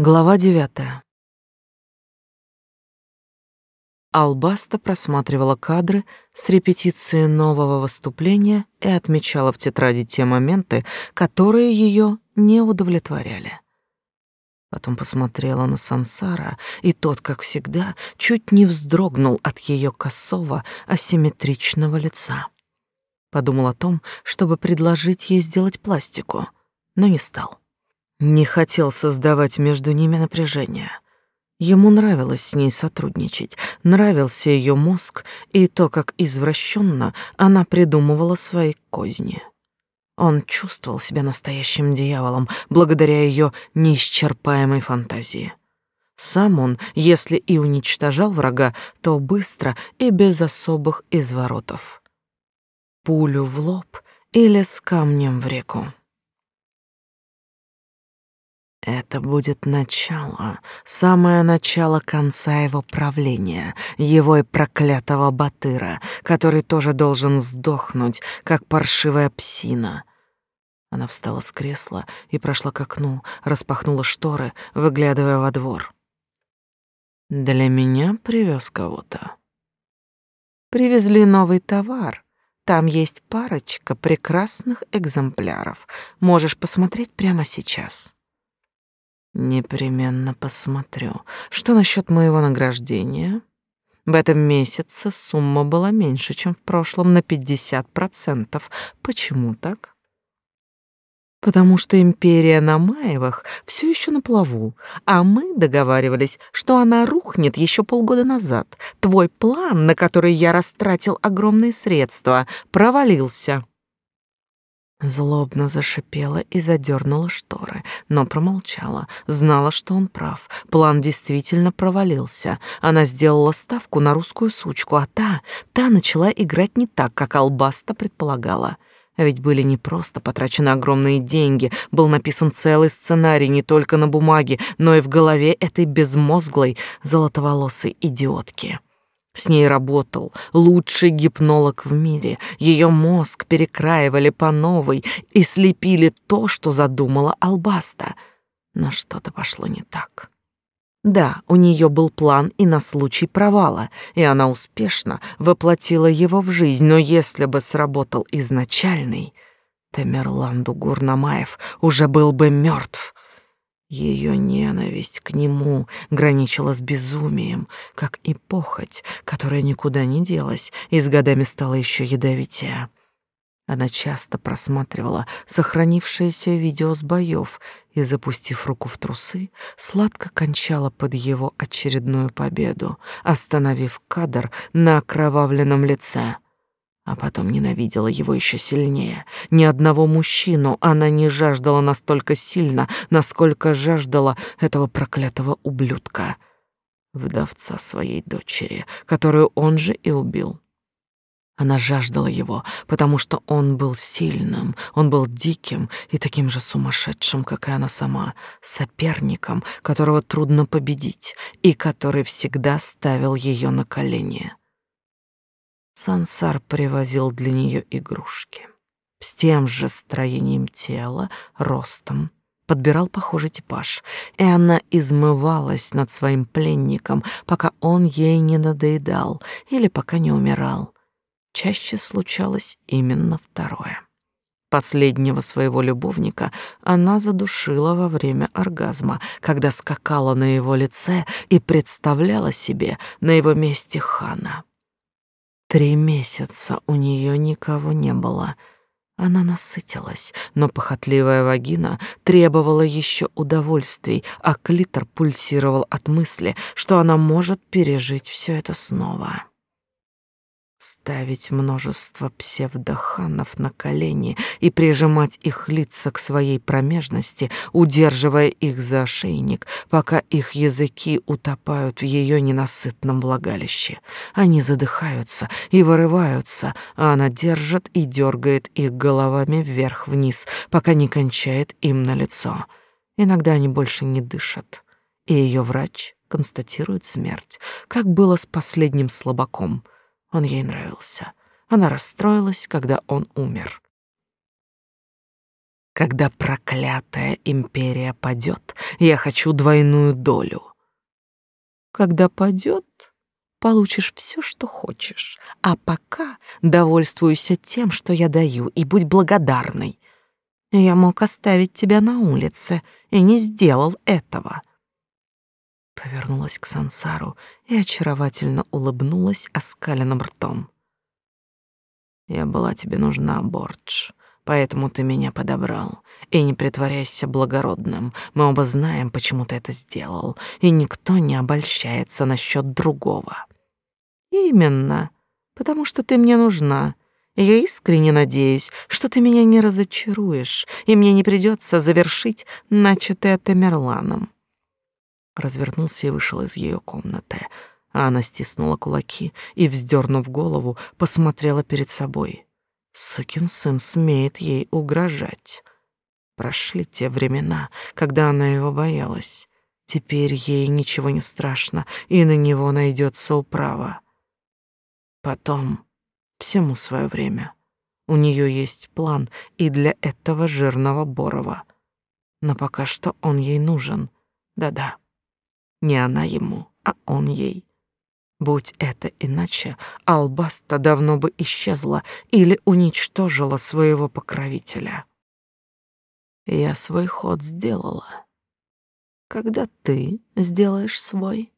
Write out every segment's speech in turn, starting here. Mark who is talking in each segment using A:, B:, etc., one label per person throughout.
A: Глава девятая. Албаста просматривала кадры с репетиции нового выступления и отмечала в тетради те моменты, которые ее не удовлетворяли. Потом посмотрела на Сансара, и тот, как всегда, чуть не вздрогнул от ее косого, асимметричного лица. Подумал о том, чтобы предложить ей сделать пластику, но не стал. Не хотел создавать между ними напряжение. Ему нравилось с ней сотрудничать, нравился ее мозг и то, как извращенно она придумывала свои козни. Он чувствовал себя настоящим дьяволом благодаря ее неисчерпаемой фантазии. Сам он, если и уничтожал врага, то быстро и без особых изворотов. Пулю в лоб или с камнем в реку. Это будет начало, самое начало конца его правления, его и проклятого Батыра, который тоже должен сдохнуть, как паршивая псина. Она встала с кресла и прошла к окну, распахнула шторы, выглядывая во двор. Для меня привез кого-то. Привезли новый товар. Там есть парочка прекрасных экземпляров. Можешь посмотреть прямо сейчас. Непременно посмотрю. Что насчет моего награждения? В этом месяце сумма была меньше, чем в прошлом на 50%. Почему так? Потому что империя Намаевых все еще на плаву, а мы договаривались, что она рухнет еще полгода назад. Твой план, на который я растратил огромные средства, провалился. Злобно зашипела и задернула шторы, но промолчала, знала, что он прав. План действительно провалился. Она сделала ставку на русскую сучку, а та, та начала играть не так, как Албаста предполагала. А ведь были не просто потрачены огромные деньги, был написан целый сценарий не только на бумаге, но и в голове этой безмозглой, золотоволосой идиотки. С ней работал лучший гипнолог в мире. Ее мозг перекраивали по новой и слепили то, что задумала Албаста. Но что-то пошло не так. Да, у нее был план и на случай провала, и она успешно воплотила его в жизнь, но если бы сработал изначальный, Тамерланду Гурнамаев уже был бы мертв. Ее ненависть к нему граничила с безумием, как и похоть, которая никуда не делась и с годами стала еще ядовитее. Она часто просматривала сохранившееся видео с боев и, запустив руку в трусы, сладко кончала под его очередную победу, остановив кадр на окровавленном лице — а потом ненавидела его еще сильнее. Ни одного мужчину она не жаждала настолько сильно, насколько жаждала этого проклятого ублюдка, вдовца своей дочери, которую он же и убил. Она жаждала его, потому что он был сильным, он был диким и таким же сумасшедшим, как и она сама, соперником, которого трудно победить и который всегда ставил ее на колени. Сансар привозил для нее игрушки. С тем же строением тела, ростом, подбирал похожий типаж, и она измывалась над своим пленником, пока он ей не надоедал или пока не умирал. Чаще случалось именно второе. Последнего своего любовника она задушила во время оргазма, когда скакала на его лице и представляла себе на его месте хана. Три месяца у нее никого не было. Она насытилась, но похотливая вагина требовала еще удовольствий, а клитор пульсировал от мысли, что она может пережить все это снова. Ставить множество псевдоханов на колени и прижимать их лица к своей промежности, удерживая их за ошейник, пока их языки утопают в ее ненасытном влагалище. Они задыхаются и вырываются, а она держит и дергает их головами вверх-вниз, пока не кончает им на лицо. Иногда они больше не дышат, и ее врач констатирует смерть, как было с последним слабаком — он ей нравился. Она расстроилась, когда он умер. Когда проклятая империя падет, я хочу двойную долю. Когда падет, получишь все, что хочешь. А пока довольствуйся тем, что я даю, и будь благодарной. Я мог оставить тебя на улице и не сделал этого. Повернулась к Сансару и очаровательно улыбнулась оскаленным ртом. Я была тебе нужна, Бордж, поэтому ты меня подобрал. И не притворяйся благородным. Мы оба знаем, почему ты это сделал, и никто не обольщается насчет другого. Именно, потому что ты мне нужна. Я искренне надеюсь, что ты меня не разочаруешь, и мне не придется завершить начатое Тамерланом. Развернулся и вышел из ее комнаты, она стиснула кулаки и, вздернув голову, посмотрела перед собой. Сукин сын смеет ей угрожать. Прошли те времена, когда она его боялась. Теперь ей ничего не страшно, и на него найдется управа. Потом всему свое время. У нее есть план и для этого жирного Борова. Но пока что он ей нужен. Да-да. Не она ему, а он ей. Будь это иначе, Албаста давно бы исчезла или уничтожила своего покровителя. Я свой ход сделала. Когда ты сделаешь свой?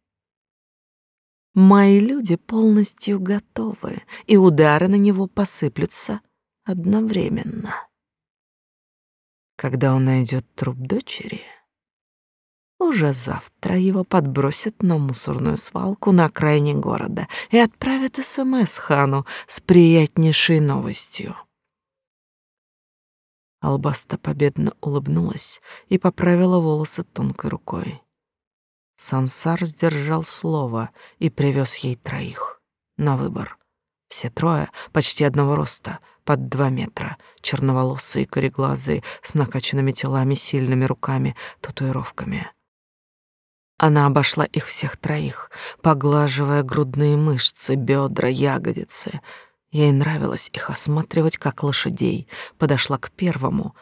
A: Мои люди полностью готовы, и удары на него посыплются одновременно. Когда он найдет труп дочери, уже завтра его подбросят на мусорную свалку на окраине города и отправят СМС хану с приятнейшей новостью. Албаста победно улыбнулась и поправила волосы тонкой рукой. Сансар сдержал слово и привез ей троих на выбор. Все трое почти одного роста, под два метра, черноволосые, кореглазые, с накачанными телами, сильными руками, татуировками. Она обошла их всех троих, поглаживая грудные мышцы, бедра, ягодицы. Ей нравилось их осматривать, как лошадей. Подошла к первому,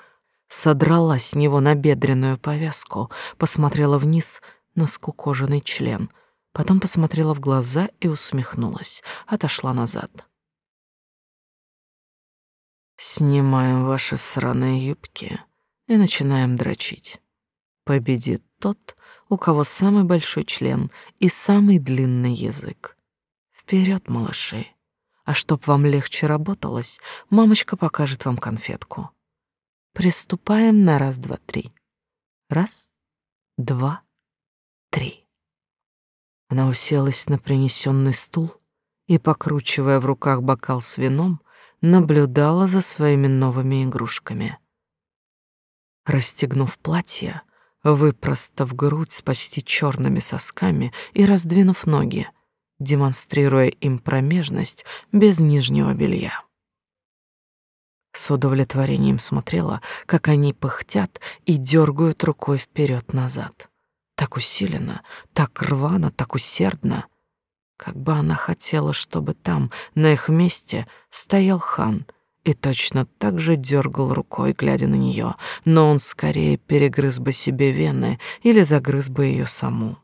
A: содрала с него набедренную повязку, посмотрела вниз — на скукоженный член, потом посмотрела в глаза и усмехнулась, отошла назад. Снимаем ваши сраные юбки и начинаем дрочить. Победит тот, у кого самый большой член и самый длинный язык. Вперед, малыши! А чтоб вам легче работалось, мамочка покажет вам конфетку. Приступаем на раз, два, три. Раз, два, три. Она уселась на принесенный стул и, покручивая в руках бокал с вином, наблюдала за своими новыми игрушками. Расстегнув платье, выпростав грудь с почти черными сосками и раздвинув ноги, демонстрируя им промежность без нижнего белья. С удовлетворением смотрела, как они пыхтят и дергают рукой вперед-назад так усиленно, так рвано, так усердно, как бы она хотела, чтобы там, на их месте, стоял хан и точно так же дергал рукой, глядя на нее, но он скорее перегрыз бы себе вены или загрыз бы ее саму.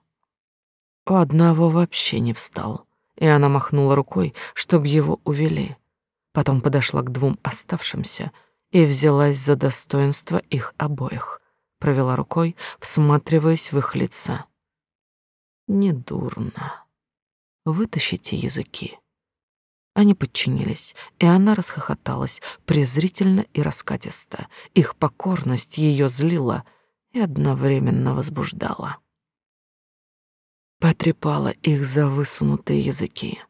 A: У одного вообще не встал, и она махнула рукой, чтобы его увели. Потом подошла к двум оставшимся и взялась за достоинство их обоих провела рукой, всматриваясь в их лица. Недурно. Вытащите языки. Они подчинились, и она расхохоталась презрительно и раскатисто. Их покорность ее злила и одновременно возбуждала. Потрепала их за высунутые языки.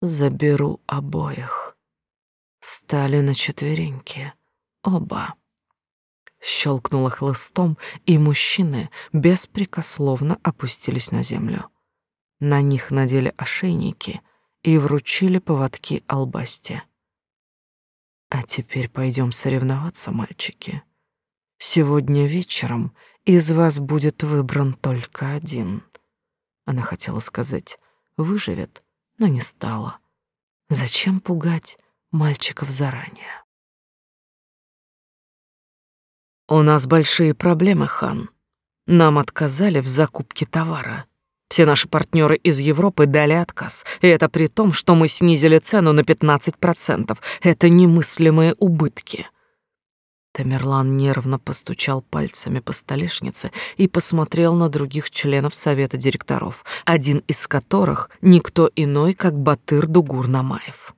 A: Заберу обоих. Стали на четвереньки. Оба щелкнула хлыстом, и мужчины беспрекословно опустились на землю. На них надели ошейники и вручили поводки албасте. А теперь пойдем соревноваться, мальчики. Сегодня вечером из вас будет выбран только один. Она хотела сказать «выживет», но не стала. Зачем пугать мальчиков заранее? У нас большие проблемы, хан. Нам отказали в закупке товара. Все наши партнеры из Европы дали отказ, и это при том, что мы снизили цену на 15%. Это немыслимые убытки. Тамерлан нервно постучал пальцами по столешнице и посмотрел на других членов совета директоров, один из которых никто иной, как Батыр Дугур Намаев.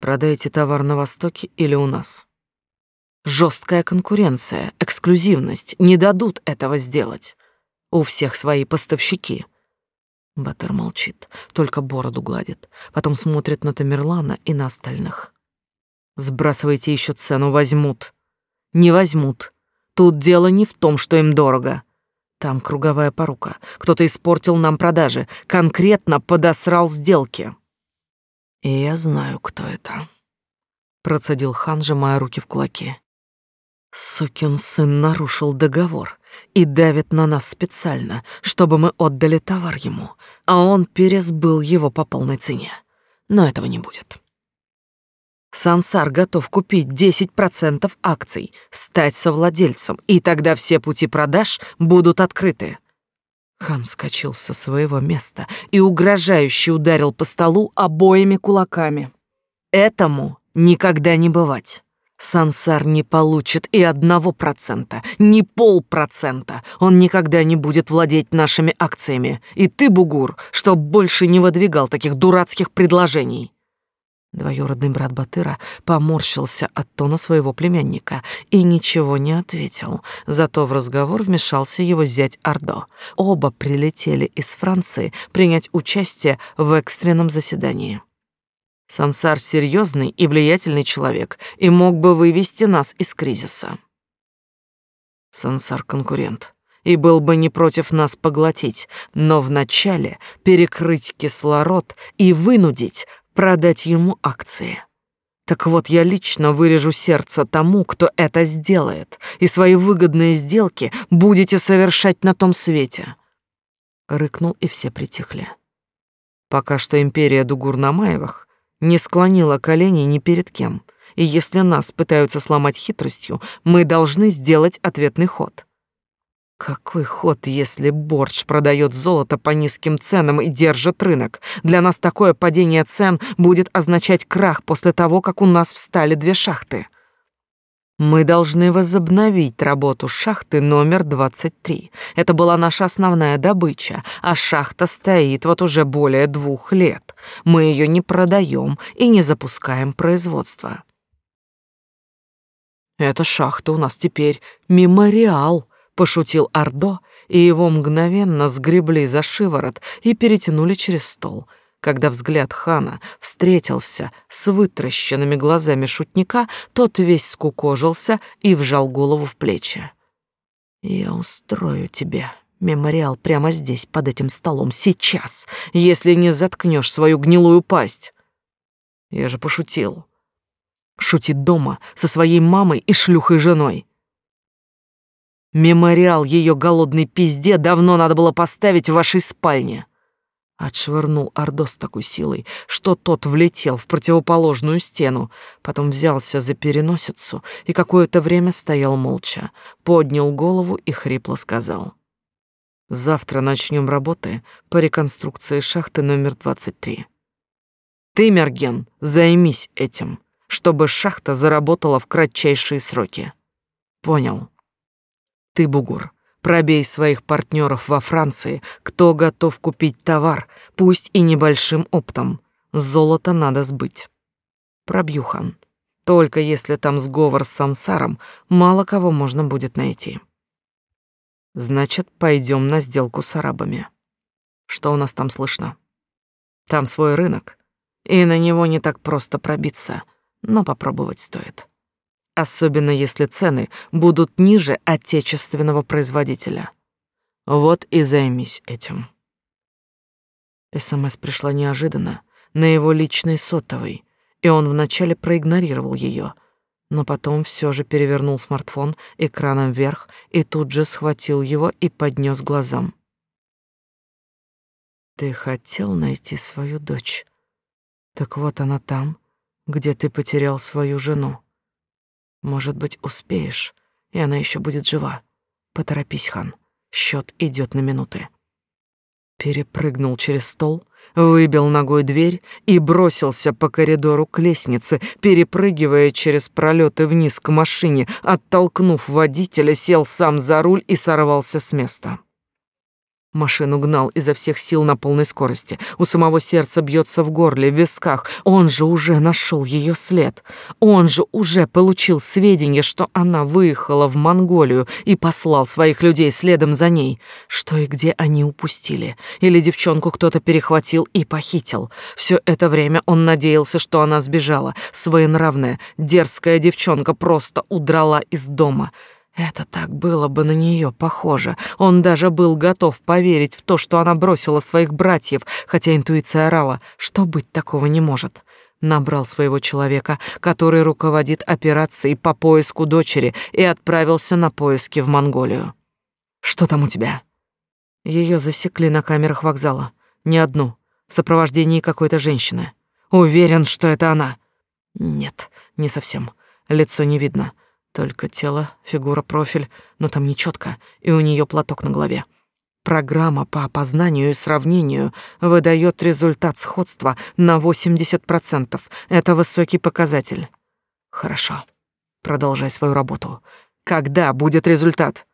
A: Продайте товар на Востоке или у нас. Жесткая конкуренция, эксклюзивность не дадут этого сделать. У всех свои поставщики. Батыр молчит, только бороду гладит, потом смотрит на Тамерлана и на остальных. Сбрасывайте еще цену, возьмут. Не возьмут. Тут дело не в том, что им дорого. Там круговая порука. Кто-то испортил нам продажи, конкретно подосрал сделки. И я знаю, кто это. Процедил хан, сжимая руки в кулаки. Сукин сын нарушил договор и давит на нас специально, чтобы мы отдали товар ему, а он пересбыл его по полной цене. Но этого не будет. Сансар готов купить 10% акций, стать совладельцем, и тогда все пути продаж будут открыты. Хан вскочил со своего места и угрожающе ударил по столу обоими кулаками. Этому никогда не бывать. Сансар не получит и одного процента, ни полпроцента. Он никогда не будет владеть нашими акциями. И ты, Бугур, чтоб больше не выдвигал таких дурацких предложений. Двоюродный брат Батыра поморщился от тона своего племянника и ничего не ответил. Зато в разговор вмешался его зять Ордо. Оба прилетели из Франции принять участие в экстренном заседании. Сансар серьезный и влиятельный человек и мог бы вывести нас из кризиса. Сансар конкурент и был бы не против нас поглотить, но вначале перекрыть кислород и вынудить продать ему акции. Так вот, я лично вырежу сердце тому, кто это сделает, и свои выгодные сделки будете совершать на том свете. Рыкнул, и все притихли. Пока что империя Дугурнамаевых не склонила колени ни перед кем, и если нас пытаются сломать хитростью, мы должны сделать ответный ход. Какой ход, если Борч продает золото по низким ценам и держит рынок? Для нас такое падение цен будет означать крах после того, как у нас встали две шахты. Мы должны возобновить работу шахты номер 23. Это была наша основная добыча, а шахта стоит вот уже более двух лет. Мы ее не продаем и не запускаем производство. Эта шахта у нас теперь мемориал, пошутил Ордо, и его мгновенно сгребли за шиворот и перетянули через стол. Когда взгляд хана встретился с вытращенными глазами шутника, тот весь скукожился и вжал голову в плечи. «Я устрою тебе мемориал прямо здесь, под этим столом, сейчас, если не заткнешь свою гнилую пасть». Я же пошутил. Шутит дома со своей мамой и шлюхой женой. Мемориал ее голодной пизде давно надо было поставить в вашей спальне. Отшвырнул Ордо с такой силой, что тот влетел в противоположную стену, потом взялся за переносицу и какое-то время стоял молча, поднял голову и хрипло сказал. «Завтра начнем работы по реконструкции шахты номер 23. Ты, Мерген, займись этим, чтобы шахта заработала в кратчайшие сроки. Понял?» Ты, Бугур, пробей своих партнеров во Франции, кто готов купить товар, пусть и небольшим оптом. Золото надо сбыть. Пробью, хан. Только если там сговор с сансаром, мало кого можно будет найти. Значит, пойдем на сделку с арабами. Что у нас там слышно? Там свой рынок, и на него не так просто пробиться, но попробовать стоит особенно если цены будут ниже отечественного производителя. Вот и займись этим. СМС пришла неожиданно, на его личный сотовый, и он вначале проигнорировал ее, но потом все же перевернул смартфон экраном вверх и тут же схватил его и поднес глазам. Ты хотел найти свою дочь. Так вот она там, где ты потерял свою жену. Может быть, успеешь, и она еще будет жива. Поторопись, Хан. Счет идет на минуты. Перепрыгнул через стол, выбил ногой дверь и бросился по коридору к лестнице, перепрыгивая через пролеты вниз к машине, оттолкнув водителя, сел сам за руль и сорвался с места. Машину гнал изо всех сил на полной скорости. У самого сердца бьется в горле, в висках. Он же уже нашел ее след. Он же уже получил сведения, что она выехала в Монголию и послал своих людей следом за ней. Что и где они упустили. Или девчонку кто-то перехватил и похитил. Все это время он надеялся, что она сбежала. Своенравная, дерзкая девчонка просто удрала из дома. Это так было бы на нее похоже. Он даже был готов поверить в то, что она бросила своих братьев, хотя интуиция орала, что быть такого не может. Набрал своего человека, который руководит операцией по поиску дочери, и отправился на поиски в Монголию. «Что там у тебя?» Ее засекли на камерах вокзала. Не одну, в сопровождении какой-то женщины. Уверен, что это она. Нет, не совсем. Лицо не видно. Только тело, фигура, профиль, но там нечётко, и у неё платок на голове. Программа по опознанию и сравнению выдаёт результат сходства на 80%. Это высокий показатель. Хорошо. Продолжай свою работу. Когда будет результат?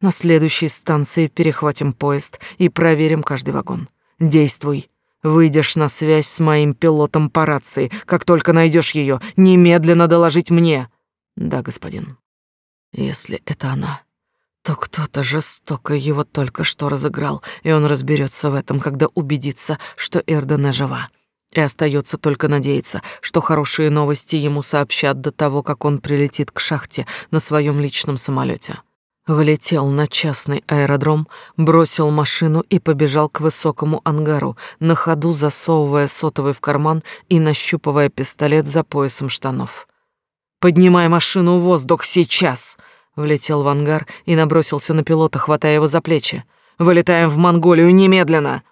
A: На следующей станции перехватим поезд и проверим каждый вагон. Действуй. Выйдешь на связь с моим пилотом по рации. Как только найдёшь её, немедленно доложить мне. Да, господин. Если это она, то кто-то жестоко его только что разыграл, и он разберется в этом, когда убедится, что Эрдена жива. И остается только надеяться, что хорошие новости ему сообщат до того, как он прилетит к шахте на своем личном самолете. Влетел на частный аэродром, бросил машину и побежал к высокому ангару, на ходу засовывая сотовый в карман и нащупывая пистолет за поясом штанов. Поднимай машину в воздух сейчас!» Влетел в ангар и набросился на пилота, хватая его за плечи. «Вылетаем в Монголию немедленно!»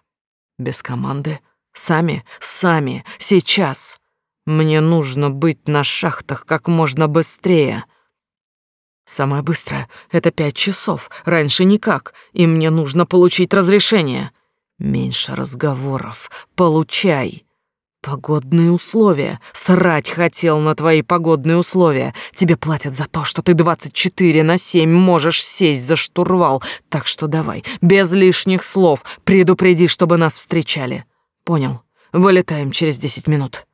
A: Без команды. Сами, сами, сейчас. Мне нужно быть на шахтах как можно быстрее. Самое быстрое — это пять часов, раньше никак, и мне нужно получить разрешение. Меньше разговоров. Получай. Погодные условия. Срать хотел на твои погодные условия. Тебе платят за то, что ты 24 на 7 можешь сесть за штурвал. Так что давай, без лишних слов, предупреди, чтобы нас встречали. Понял. Вылетаем через 10 минут.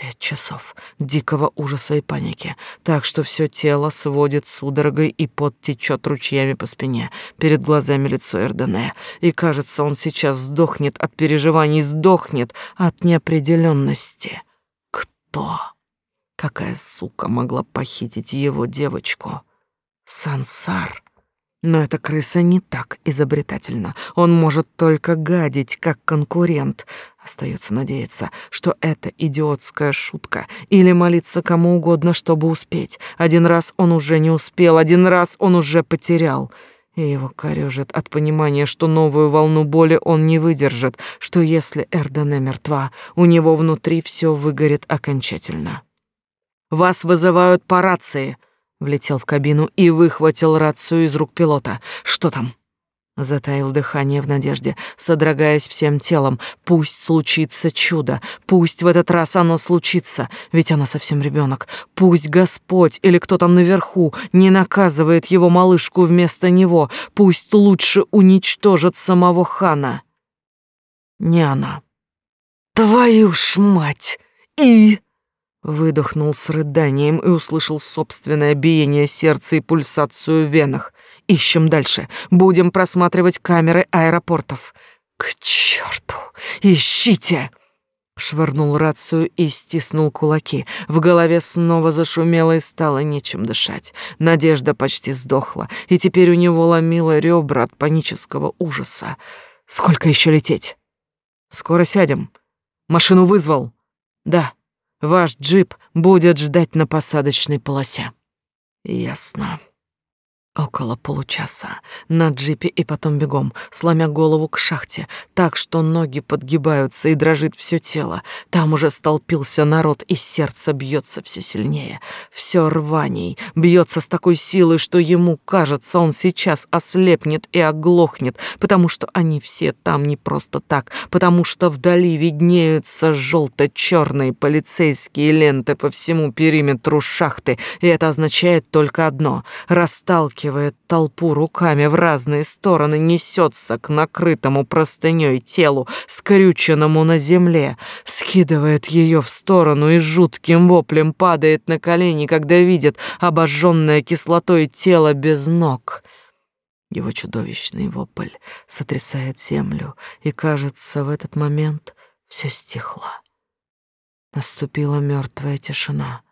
A: Пять часов дикого ужаса и паники, так что все тело сводит судорогой и пот течет ручьями по спине. Перед глазами лицо Эрдене, и кажется, он сейчас сдохнет от переживаний, сдохнет от неопределенности. Кто? Какая сука могла похитить его девочку? Сансар. Но эта крыса не так изобретательна. Он может только гадить, как конкурент. Остается надеяться, что это идиотская шутка, или молиться кому угодно, чтобы успеть. Один раз он уже не успел, один раз он уже потерял. И его корёжит от понимания, что новую волну боли он не выдержит, что если Эрдене мертва, у него внутри все выгорит окончательно. «Вас вызывают по рации!» Влетел в кабину и выхватил рацию из рук пилота. «Что там?» Затаил дыхание в надежде, содрогаясь всем телом. Пусть случится чудо, пусть в этот раз оно случится, ведь она совсем ребенок. Пусть Господь или кто там наверху не наказывает его малышку вместо него. Пусть лучше уничтожит самого хана. Не она. Твою ж мать! И... Выдохнул с рыданием и услышал собственное биение сердца и пульсацию в венах. Ищем дальше. Будем просматривать камеры аэропортов. К черту! Ищите! Швырнул рацию и стиснул кулаки. В голове снова зашумело и стало нечем дышать. Надежда почти сдохла, и теперь у него ломило ребра от панического ужаса. Сколько еще лететь? Скоро сядем. Машину вызвал. Да. Ваш джип будет ждать на посадочной полосе. Ясно. Около получаса. На джипе и потом бегом, сломя голову к шахте, так что ноги подгибаются и дрожит все тело. Там уже столпился народ, и сердце бьется все сильнее. Все рваней, бьется с такой силой, что ему кажется, он сейчас ослепнет и оглохнет, потому что они все там не просто так, потому что вдали виднеются желто-черные полицейские ленты по всему периметру шахты, и это означает только одно — расталкивание расталкивает толпу руками в разные стороны, несется к накрытому простыней телу, скрюченному на земле, скидывает ее в сторону и жутким воплем падает на колени, когда видит обожженное кислотой тело без ног. Его чудовищный вопль сотрясает землю, и, кажется, в этот момент все стихло. Наступила мертвая тишина,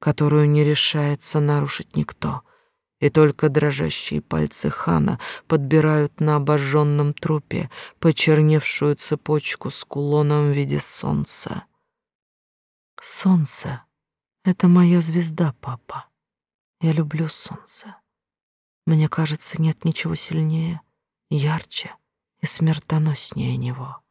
A: которую не решается нарушить никто — и только дрожащие пальцы хана подбирают на обожженном трупе почерневшую цепочку с кулоном в виде солнца. Солнце — это моя звезда, папа. Я люблю солнце. Мне кажется, нет ничего сильнее, ярче и смертоноснее него.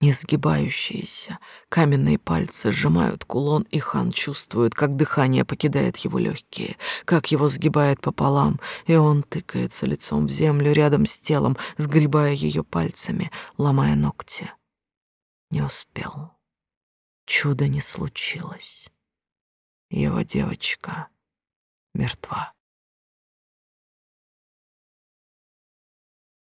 A: Несгибающиеся каменные пальцы сжимают кулон, и хан чувствует, как дыхание покидает его легкие, как его сгибает пополам, и он тыкается лицом в землю рядом с телом, сгребая ее пальцами, ломая ногти. Не успел. Чудо не случилось. Его девочка мертва.